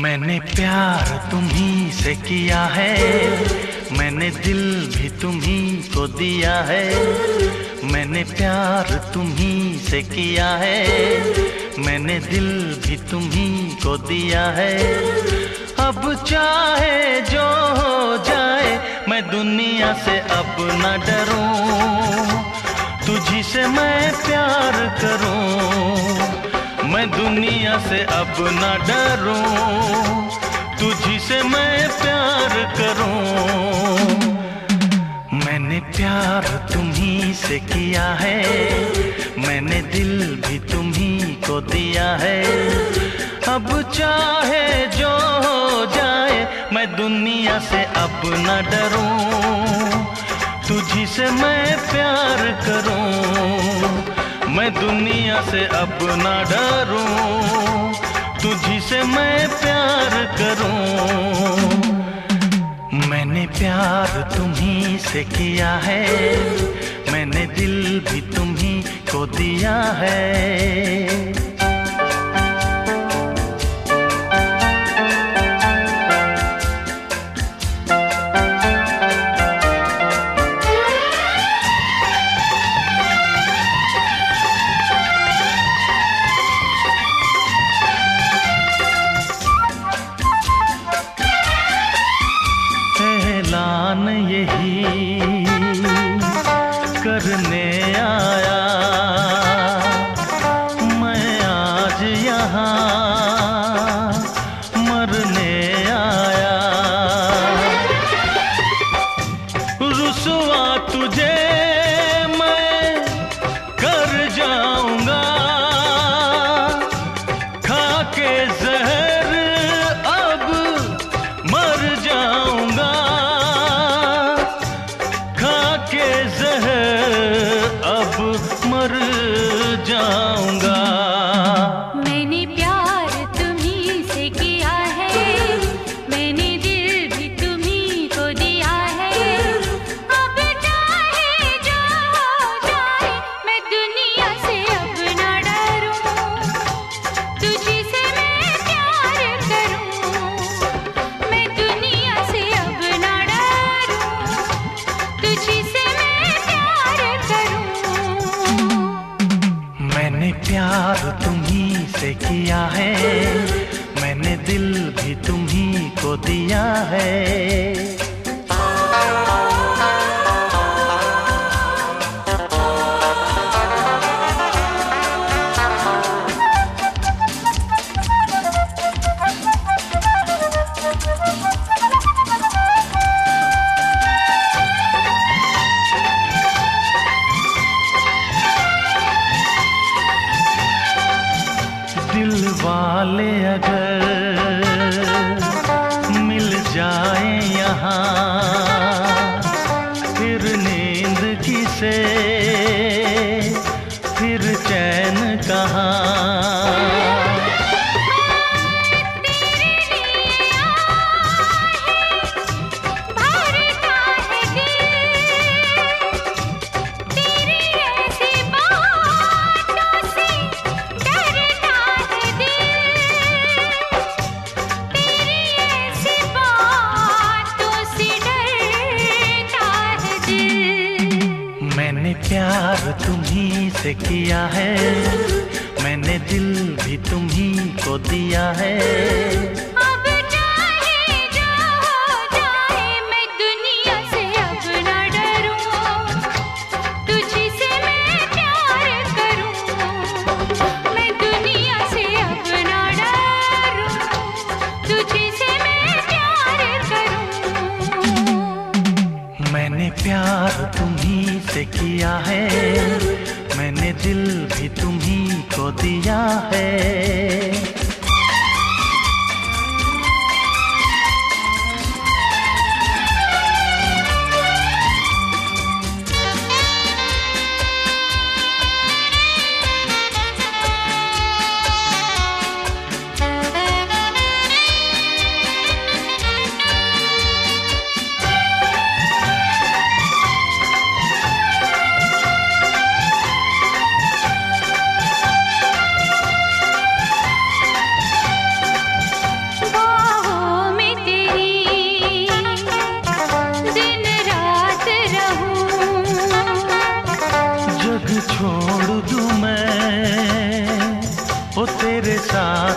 मैंने प्यार तुम्ही से किया है। मैंने दिल भी तुम्ही को दिया है। मैंने प्यार तुम्ही से किया है। मैंने दिल भी तुम्ही को दिया है। अब चाहे जो हो जाए, मैं दुनिया से अब न डरूं। तुझी से मैं प्यार करूँ। मैं दुनिया से अब न डरूं तुझी से मैं प्यार करूँ। मैंने प्यार तुम्ही से किया है, मैंने दिल भी तुम्ही को दिया है। अब चाहे जो हो जाए, मैं दुनिया से अब न डरूं तुझी से मैं प्यार करूँ। मैं दुनिया से अब ना डरूं तुझी से मैं प्यार करूँ। मैंने प्यार तुम्ही से किया है, मैंने दिल भी तुम्ही को दिया है। आया। मैं आज यहाँ मरने आया। रुसवा तुझे दिया है। वाले अगर मैंने प्यार तुम्ही से किया है? मैंने दिल भी तुम्ही को दिया है। प्यार तुम्ही से किया है। मैंने दिल भी तुम्ही को दिया है।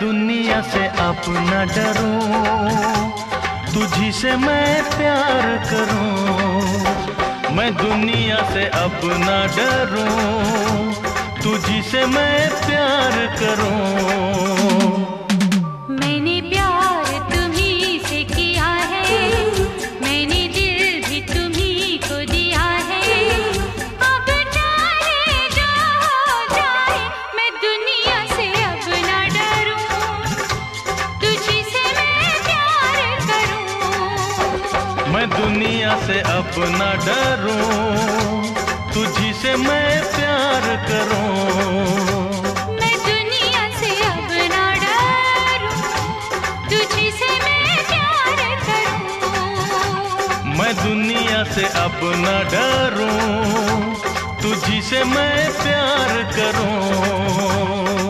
दुनिया से अपना डरूं। तुझी से मैं प्यार करूँ। मैं दुनिया से अपना डरूं। तुझी से मैं प्यार करूँ। से अपना डरूं तुझी से मैं प्यार करूँ। मैं दुनिया से अपना डरूं तुझी मैं प्यार करूँ। मैं दुनिया से अपना डरूं तुझी से मैं प्यार करूँ।